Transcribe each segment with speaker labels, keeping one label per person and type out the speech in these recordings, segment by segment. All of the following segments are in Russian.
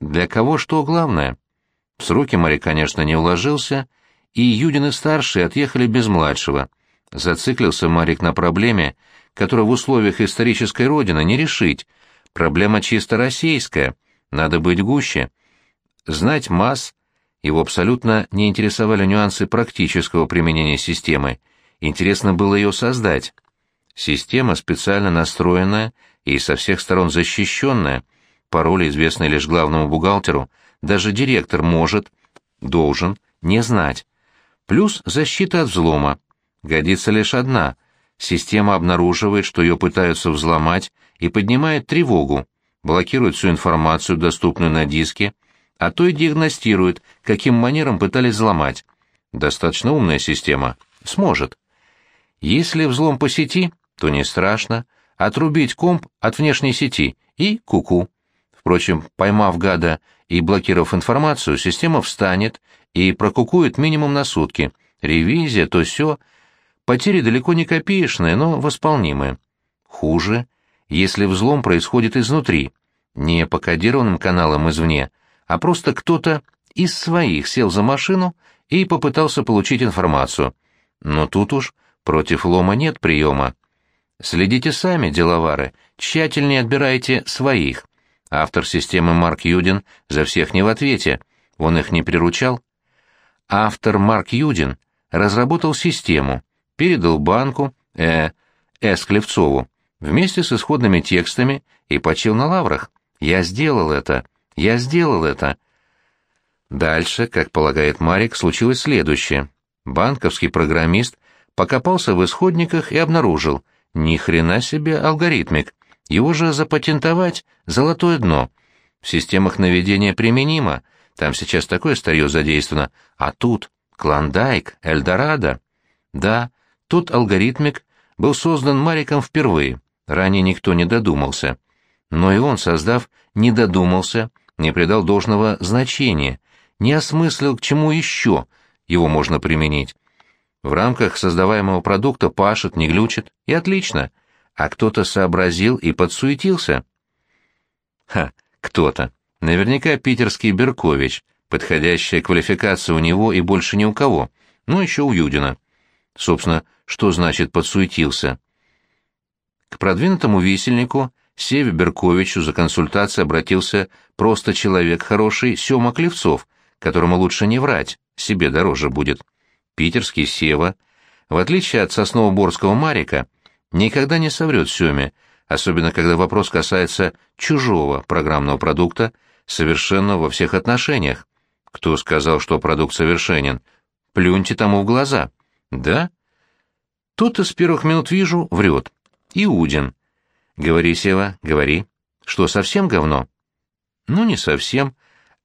Speaker 1: Для кого что главное? В сроки Мари, конечно, не уложился, и Юдины-старшие отъехали без младшего. Зациклился Марик на проблеме, которую в условиях исторической родины не решить. Проблема чисто российская, надо быть гуще. Знать масс, его абсолютно не интересовали нюансы практического применения системы, интересно было ее создать. Система специально настроенная и со всех сторон защищенная, пароли, известные лишь главному бухгалтеру, даже директор может, должен, не знать. Плюс защита от взлома. Годится лишь одна. Система обнаруживает, что ее пытаются взломать, и поднимает тревогу, блокирует всю информацию, доступную на диске, а то и диагностирует, каким манером пытались взломать. Достаточно умная система. Сможет. Если взлом по сети, то не страшно. Отрубить комп от внешней сети и куку. -ку. Впрочем, поймав гада и блокировав информацию, система встанет и прокукует минимум на сутки. Ревизия, то все. Потери далеко не копеечные, но восполнимые. Хуже, если взлом происходит изнутри, не по кодированным каналам извне, а просто кто-то из своих сел за машину и попытался получить информацию. Но тут уж против лома нет приема. Следите сами, деловары, тщательнее отбирайте своих. Автор системы Марк Юдин за всех не в ответе, он их не приручал. Автор Марк Юдин разработал систему, передал банку, э, С. Клевцову, вместе с исходными текстами и почил на лаврах. Я сделал это, я сделал это. Дальше, как полагает Марик, случилось следующее. Банковский программист покопался в исходниках и обнаружил, ни хрена себе алгоритмик. Его же запатентовать — золотое дно. В системах наведения применимо, там сейчас такое старье задействовано, а тут Клондайк, Эльдорадо. Да, тот алгоритмик был создан Мариком впервые, ранее никто не додумался. Но и он, создав, не додумался, не придал должного значения, не осмыслил, к чему еще его можно применить. В рамках создаваемого продукта пашет, не глючит, и отлично — а кто-то сообразил и подсуетился. Ха, кто-то. Наверняка питерский Беркович, подходящая квалификация у него и больше ни у кого, ну еще у Юдина. Собственно, что значит подсуетился? К продвинутому висельнику Севе Берковичу за консультацией обратился просто человек хороший Сема Клевцов, которому лучше не врать, себе дороже будет. Питерский Сева, в отличие от сосново-борского Марика, никогда не соврет Семе, особенно когда вопрос касается чужого программного продукта, совершенного во всех отношениях. Кто сказал, что продукт совершенен? Плюньте тому в глаза. Да? Тут-то с первых минут вижу, врет. Иудин. Говори, Сева, говори. Что, совсем говно? Ну, не совсем.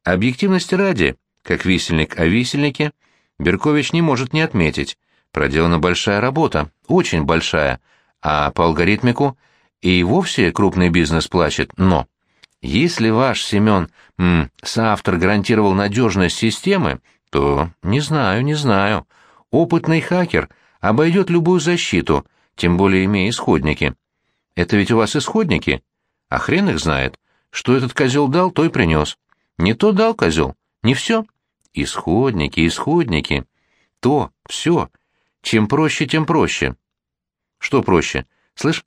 Speaker 1: Объективности ради, как висельник о висельнике, Беркович не может не отметить. Проделана большая работа, очень большая, а по алгоритмику и вовсе крупный бизнес плачет, но если ваш Семен м, соавтор гарантировал надежность системы, то не знаю, не знаю. Опытный хакер обойдет любую защиту, тем более имея исходники. Это ведь у вас исходники? А хрен их знает. Что этот козел дал, то и принес. Не то дал козел, не все. Исходники, исходники. То, все. Чем проще, тем проще. Что проще? Слышь,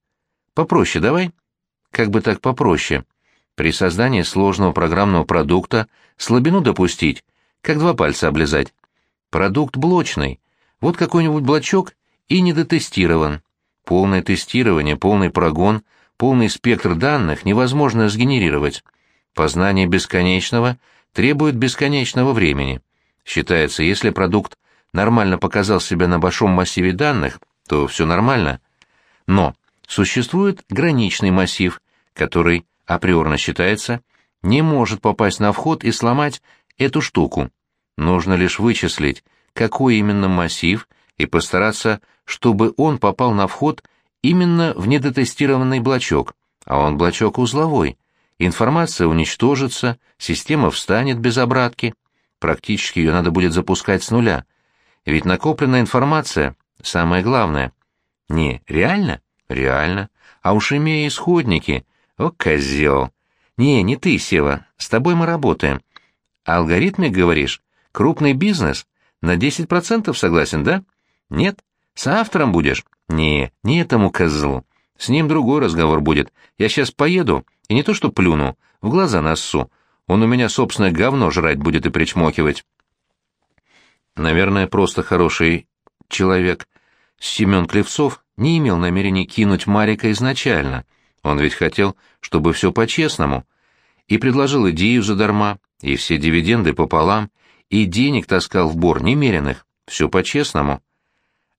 Speaker 1: попроще давай. Как бы так попроще? При создании сложного программного продукта слабину допустить, как два пальца облизать. Продукт блочный. Вот какой-нибудь блочок и недотестирован. Полное тестирование, полный прогон, полный спектр данных невозможно сгенерировать. Познание бесконечного требует бесконечного времени. Считается, если продукт нормально показал себя на большом массиве данных, то все нормально. Но существует граничный массив, который, априорно считается, не может попасть на вход и сломать эту штуку. Нужно лишь вычислить, какой именно массив, и постараться, чтобы он попал на вход именно в недотестированный блочок, а он блочок узловой. Информация уничтожится, система встанет без обратки. Практически ее надо будет запускать с нуля. Ведь накопленная информация — самое главное — не, реально? Реально. А уж имея исходники. О, козел. Не, не ты, Сева, с тобой мы работаем. Алгоритмик, говоришь? Крупный бизнес? На 10% согласен, да? Нет? С автором будешь? Не, не этому козлу. С ним другой разговор будет. Я сейчас поеду, и не то что плюну, в глаза нассу. Он у меня собственное говно жрать будет и причмокивать. Наверное, просто хороший человек. Семен Клевцов не имел намерения кинуть Марика изначально. Он ведь хотел, чтобы все по-честному. И предложил идею задарма, и все дивиденды пополам, и денег таскал в бор немеренных. Все по-честному.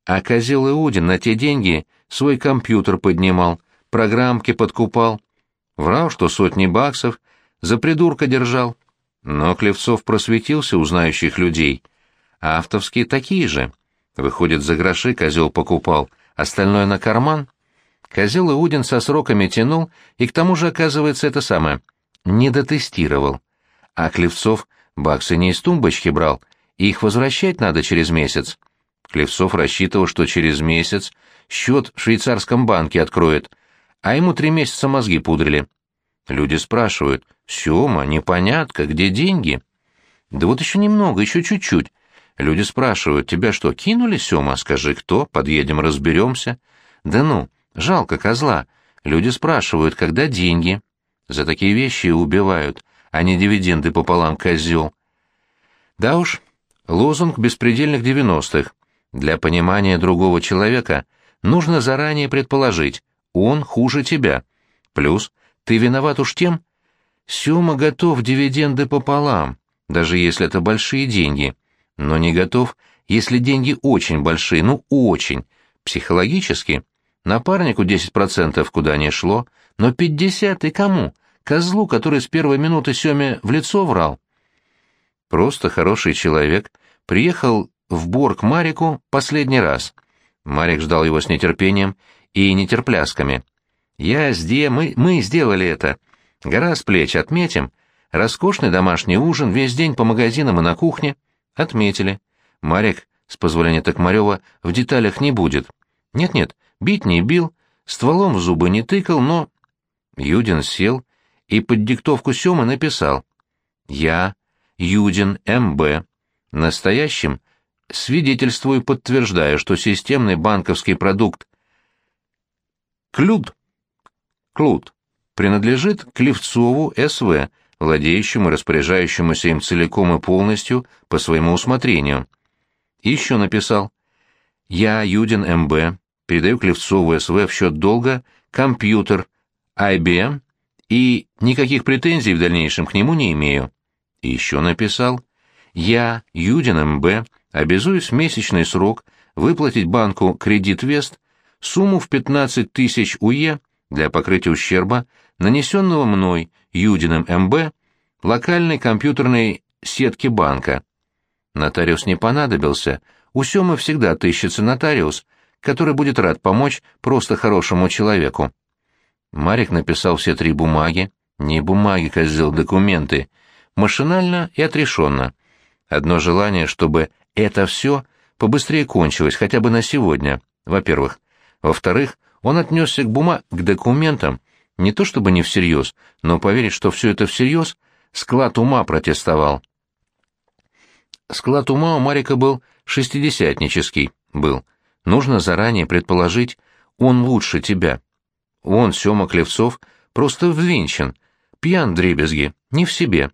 Speaker 1: А козел Иудин на те деньги свой компьютер поднимал, программки подкупал. Врал, что сотни баксов, за придурка держал. Но Клевцов просветился у знающих людей. А автовские такие же. Выходит, за гроши козел покупал, остальное на карман. Козел Иудин со сроками тянул, и к тому же, оказывается, это самое, не дотестировал. А Клевцов баксы не из тумбочки брал, и их возвращать надо через месяц. Клевцов рассчитывал, что через месяц счет в швейцарском банке откроет, а ему три месяца мозги пудрили. Люди спрашивают, «Сема, непонятно, где деньги?» «Да вот еще немного, еще чуть-чуть». Люди спрашивают, «Тебя что, кинули, Сема? Скажи, кто? Подъедем, разберемся». «Да ну, жалко козла». Люди спрашивают, когда деньги. За такие вещи убивают, а не дивиденды пополам козел. Да уж, лозунг беспредельных девяностых. Для понимания другого человека нужно заранее предположить, он хуже тебя. Плюс ты виноват уж тем, Сёма готов дивиденды пополам, даже если это большие деньги, но не готов, если деньги очень большие, ну очень, психологически. Напарнику 10% куда не шло, но 50 и кому? Козлу, который с первой минуты Сёме в лицо врал. Просто хороший человек приехал в Борг Марику последний раз. Марик ждал его с нетерпением и нетерплясками. «Я где? Мы, мы сделали это. Гора с плеч отметим. Роскошный домашний ужин, весь день по магазинам и на кухне. Отметили. Марик, с позволения Токмарева, в деталях не будет. Нет-нет, бить не бил, стволом в зубы не тыкал, но...» Юдин сел и под диктовку Сёмы написал. «Я, Юдин М.Б., настоящим свидетельствую и подтверждаю, что системный банковский продукт Клюд, Клуд принадлежит Клевцову С.В., владеющему и распоряжающемуся им целиком и полностью по своему усмотрению. Еще написал «Я, Юдин М.Б., передаю Клевцову С.В. в счет долга компьютер IBM и никаких претензий в дальнейшем к нему не имею». Еще написал «Я, Юдин М.Б., обязуюсь в месячный срок выплатить банку «Кредит Вест» сумму в 15 тысяч УЕ для покрытия ущерба, нанесенного мной, Юдиным МБ, локальной компьютерной сетки банка. Нотариус не понадобился, у Семы всегда отыщется нотариус, который будет рад помочь просто хорошему человеку. Марик написал все три бумаги, не бумаги, козел, документы, машинально и отрешенно. Одно желание, чтобы это все побыстрее кончилось, хотя бы на сегодня, во-первых. Во-вторых, он отнесся к бума, к документам, не то чтобы не всерьез, но поверить, что все это всерьез, склад ума протестовал. Склад ума у Марика был шестидесятнический, был. Нужно заранее предположить, он лучше тебя. Он, Сема Клевцов, просто взвинчен, пьян дребезги, не в себе.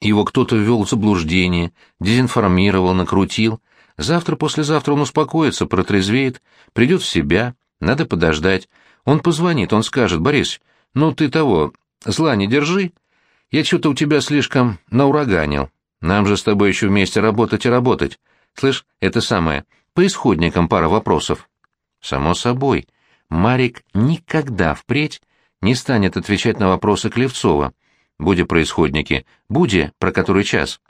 Speaker 1: Его кто-то ввел в заблуждение, дезинформировал, накрутил. Завтра-послезавтра он успокоится, протрезвеет, придет в себя, надо подождать. Он позвонит, он скажет, «Борис, ну ты того, зла не держи. Я что-то у тебя слишком наураганил. Нам же с тобой еще вместе работать и работать. Слышь, это самое, по исходникам пара вопросов». Само собой, Марик никогда впредь не станет отвечать на вопросы Клевцова, Будь происходники, будь про который час.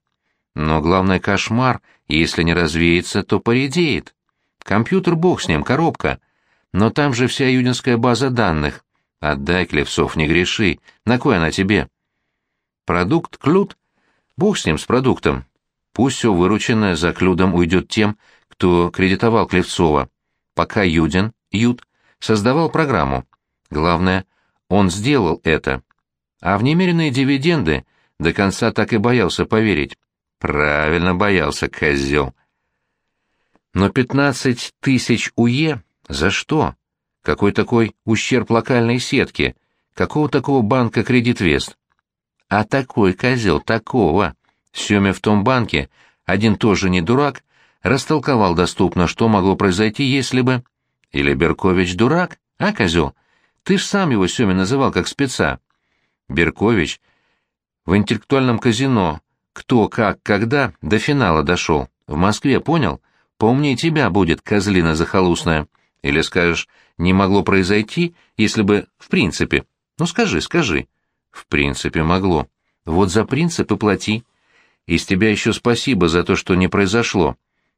Speaker 1: Но главный кошмар, если не развеется, то поредеет. Компьютер бог с ним, коробка. Но там же вся юдинская база данных. Отдай, Клевцов, не греши. На кой она тебе? Продукт Клюд? Бог с ним, с продуктом. Пусть все вырученное за Клюдом уйдет тем, кто кредитовал Клевцова. Пока Юдин, Юд, создавал программу. Главное, он сделал это. А в немеренные дивиденды до конца так и боялся поверить. Правильно боялся, козел. Но пятнадцать тысяч УЕ? За что? Какой такой ущерб локальной сетки? Какого такого банка «Кредит Вест»? А такой козел, такого. Семя в том банке, один тоже не дурак, растолковал доступно, что могло произойти, если бы... Или Беркович дурак, а, козел? Ты ж сам его, Семя, называл как спеца. Беркович в интеллектуальном казино кто, как, когда до финала дошел. В Москве, понял? Поумнее тебя будет, козлина захолустная. Или скажешь, не могло произойти, если бы в принципе. Ну скажи, скажи. В принципе могло. Вот за принцип и плати. Из тебя еще спасибо за то, что не произошло.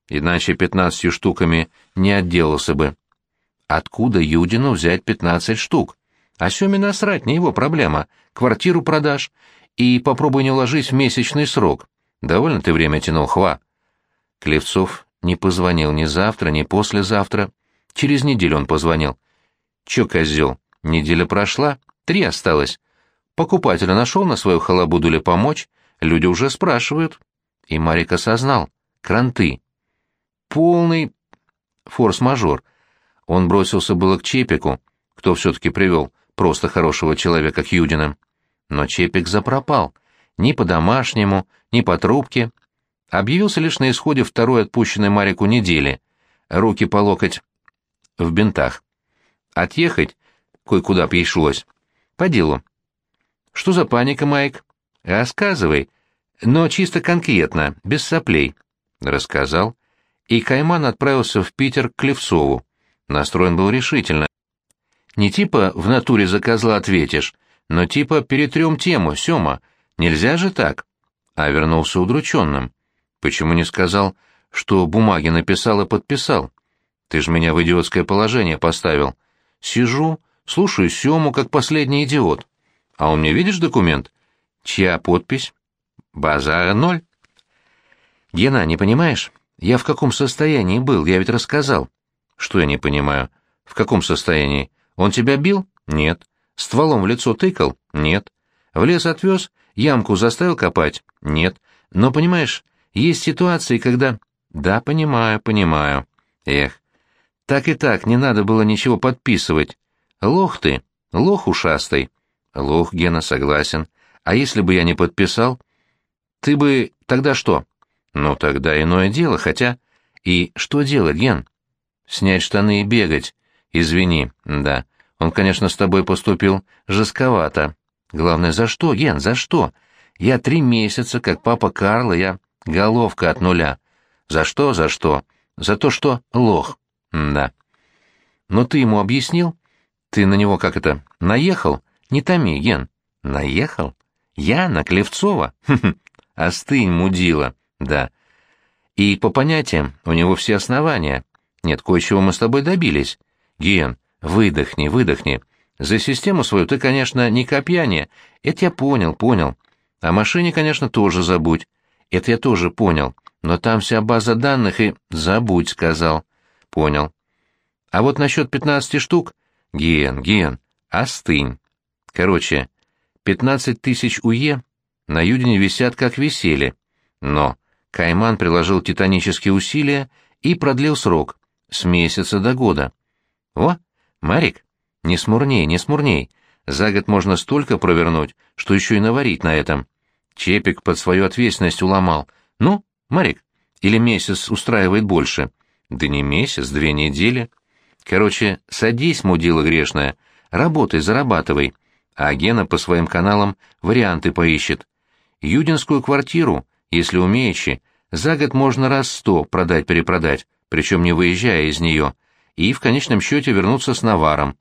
Speaker 1: Иначе пятнадцатью штуками не отделался бы. Откуда Юдину взять пятнадцать штук? А Семе насрать, не его проблема. Квартиру продашь. И попробуй не уложись в месячный срок. Довольно ты время тянул, хва. Клевцов не позвонил ни завтра, ни послезавтра. Через неделю он позвонил. Че, козел, неделя прошла, три осталось. Покупателя нашел на свою халабуду ли помочь? Люди уже спрашивают. И Марик осознал. Кранты. Полный форс-мажор. Он бросился было к Чепику, кто все-таки привел просто хорошего человека к Юдинам. Но Чепик запропал. Ни по-домашнему, ни по трубке. Объявился лишь на исходе второй отпущенной Марику недели. Руки по локоть в бинтах. Отъехать кое-куда пришлось. По делу. Что за паника, Майк? Рассказывай. Но чисто конкретно, без соплей. Рассказал. И Кайман отправился в Питер к Клевцову. Настроен был решительно. Не типа «в натуре за козла ответишь», но типа перетрем тему, Сёма. Нельзя же так. А вернулся удрученным. Почему не сказал, что бумаги написал и подписал? Ты ж меня в идиотское положение поставил. Сижу, слушаю Сему, как последний идиот. А у меня видишь документ? Чья подпись? Базара ноль. Гена, не понимаешь? Я в каком состоянии был, я ведь рассказал. Что я не понимаю? В каком состоянии? Он тебя бил? Нет. Стволом в лицо тыкал? Нет. В лес отвез? Ямку заставил копать? Нет. Но, понимаешь, есть ситуации, когда... Да, понимаю, понимаю. Эх, так и так, не надо было ничего подписывать. Лох ты, лох ушастый. Лох, Гена, согласен. А если бы я не подписал? Ты бы... Тогда что? Ну, тогда иное дело, хотя... И что делать, Ген? Снять штаны и бегать. Извини, да. Он, конечно, с тобой поступил жестковато. Главное, за что, Ген, за что? Я три месяца, как папа Карла, я головка от нуля. За что, за что? За то, что лох. Да. Но ты ему объяснил? Ты на него как это, наехал? Не томи, Ген. Наехал? Я на Клевцова? Остынь, мудила. Да. И по понятиям у него все основания. Нет, кое-чего мы с тобой добились. Ген, выдохни, выдохни. За систему свою ты, конечно, не копьяне. Это я понял, понял. О машине, конечно, тоже забудь. Это я тоже понял. Но там вся база данных и... Забудь, сказал. Понял. А вот насчет пятнадцати штук... Ген, Ген, остынь. Короче, пятнадцать тысяч УЕ на Юдине висят как висели. Но Кайман приложил титанические усилия и продлил срок с месяца до года. О, Марик, не смурней, не смурней. За год можно столько провернуть, что еще и наварить на этом. Чепик под свою ответственность уломал. Ну, Марик, или месяц устраивает больше? Да не месяц, две недели. Короче, садись, мудила грешная, работай, зарабатывай. А Гена по своим каналам варианты поищет. Юдинскую квартиру, если умеючи, за год можно раз сто продать-перепродать, причем не выезжая из нее, и в конечном счете вернуться с наваром.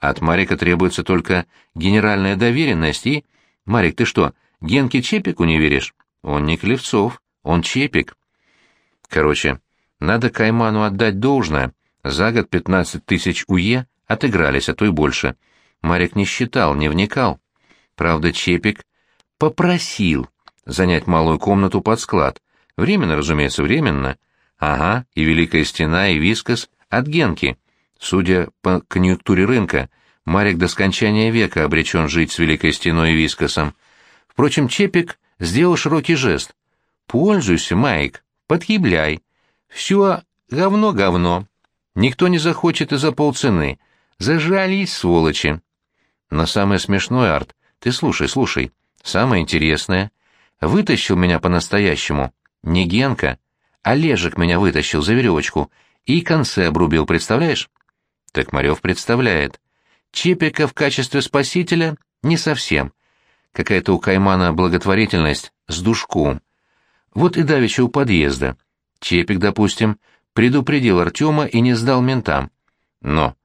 Speaker 1: От Марика требуется только генеральная доверенность и... Марик, ты что, Генке Чепику не веришь? Он не Клевцов, он Чепик. Короче, надо Кайману отдать должное. За год 15 тысяч УЕ отыгрались, а то и больше. Марик не считал, не вникал. Правда, Чепик попросил занять малую комнату под склад. Временно, разумеется, временно. Ага, и Великая Стена, и Вискас от Генки. Судя по конъюнктуре рынка, Марик до скончания века обречен жить с Великой Стеной и Вискосом. Впрочем, Чепик сделал широкий жест. «Пользуйся, Майк, подъебляй. Все говно-говно. Никто не захочет и за полцены. Зажались, сволочи». Но самое смешное, Арт, ты слушай, слушай, самое интересное, вытащил меня по-настоящему. Не Генка, а Лежик меня вытащил за веревочку и концы обрубил, представляешь? Так Марев представляет. Чепика в качестве спасителя не совсем. Какая-то у Каймана благотворительность с душком. Вот и давеча у подъезда. Чепик, допустим, предупредил Артема и не сдал ментам. Но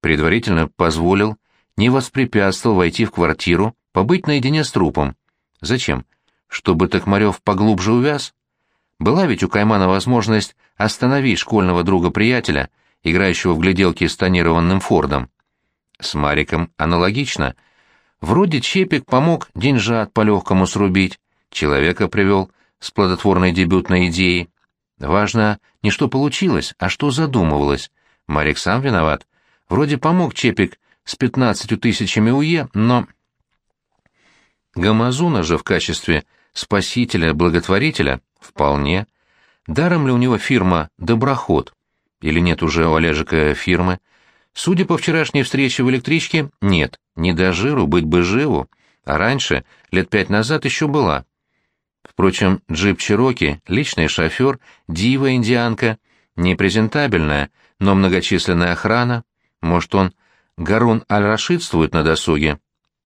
Speaker 1: предварительно позволил, не воспрепятствовал войти в квартиру, побыть наедине с трупом. Зачем? Чтобы Токмарев поглубже увяз? Была ведь у Каймана возможность остановить школьного друга-приятеля, играющего в гляделки с тонированным Фордом. С Мариком аналогично. Вроде Чепик помог деньжат по-легкому срубить, человека привел с плодотворной дебютной идеей. Важно не что получилось, а что задумывалось. Марик сам виноват. Вроде помог Чепик с пятнадцатью тысячами УЕ, но... Гамазуна же в качестве спасителя-благотворителя вполне. Даром ли у него фирма «Доброход»? Или нет уже у Олежика фирмы? Судя по вчерашней встрече в электричке, нет, не до жиру, быть бы живу. А раньше, лет пять назад, еще была. Впрочем, джип Чироки, личный шофер, дива-индианка, непрезентабельная, но многочисленная охрана. Может, он Гарун Аль-Рашидствует на досуге?